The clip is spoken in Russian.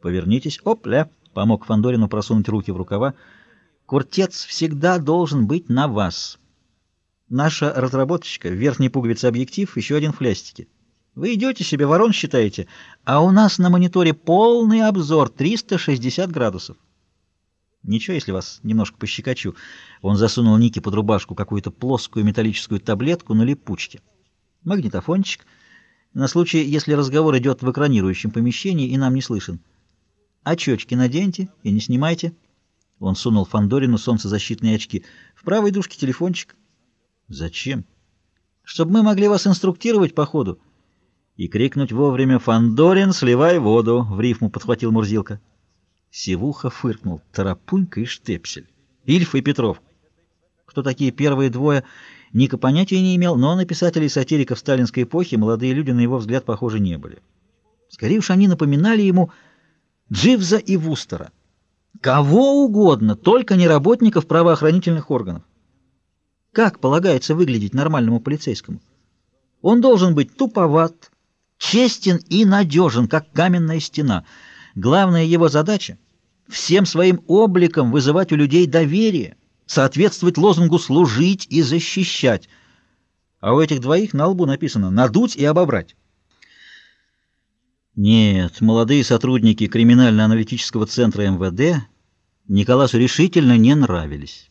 Повернитесь. Опля! Помог Фандорину просунуть руки в рукава. Куртец всегда должен быть на вас. Наша разработчика, верхней пуговицы объектив, еще один в. Вы идете себе, ворон считаете, а у нас на мониторе полный обзор 360 градусов. Ничего, если вас немножко пощекочу. Он засунул Нике под рубашку какую-то плоскую металлическую таблетку на липучке. Магнитофончик. На случай, если разговор идет в экранирующем помещении и нам не слышен. Очечки наденьте и не снимайте. Он сунул Фандорину солнцезащитные очки. В правой дужке телефончик. Зачем? Чтобы мы могли вас инструктировать по ходу. И крикнуть вовремя «Фандорин, сливай воду!» — в рифму подхватил Мурзилка. Севуха фыркнул. Тарапунька и Штепсель. Ильф и Петров. Кто такие первые двое, Ника понятия не имел, но на писателей-сатириков сталинской эпохи молодые люди, на его взгляд, похожи не были. Скорее уж они напоминали ему Дживза и Вустера. Кого угодно, только не работников правоохранительных органов. Как полагается выглядеть нормальному полицейскому? Он должен быть туповат, честен и надежен, как каменная стена. Главная его задача — всем своим обликом вызывать у людей доверие, соответствовать лозунгу «служить и защищать». А у этих двоих на лбу написано «надуть и обобрать». Нет, молодые сотрудники криминально-аналитического центра МВД Николасу решительно не нравились.